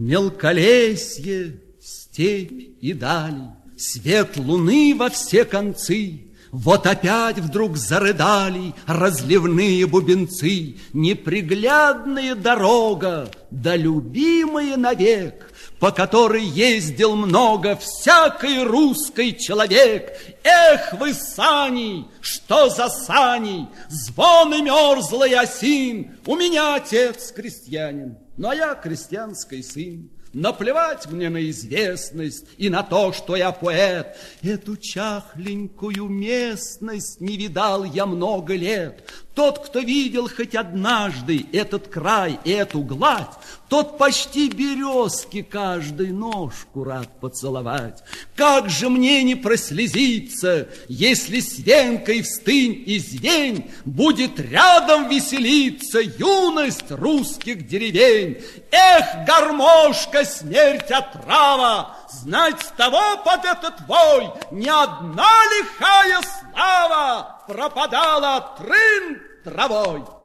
Мелколесье, степь и дали, Свет луны во все концы, вот опять вдруг зарыдали разливные бубенцы, Неприглядная дорога, да любимая навек, По которой ездил много всякий русский человек. Эх вы, сани, что за сани, звон и мерзлый осин, У меня отец крестьянин, а я крестьянский сын. Наплевать мне на известность и на то, что я поэт. Эту чахленькую местность не видал я много лет. Тот, кто видел хоть однажды этот край, эту гладь, тот почти березки каждой ножку рад поцеловать. Как же мне не прослезиться, если с венкой встынь и звень будет рядом веселиться юность русских деревень. Эх, гармошка, смерть отрава, знать с того под этот вой ни одна лихая пропадала трын травой.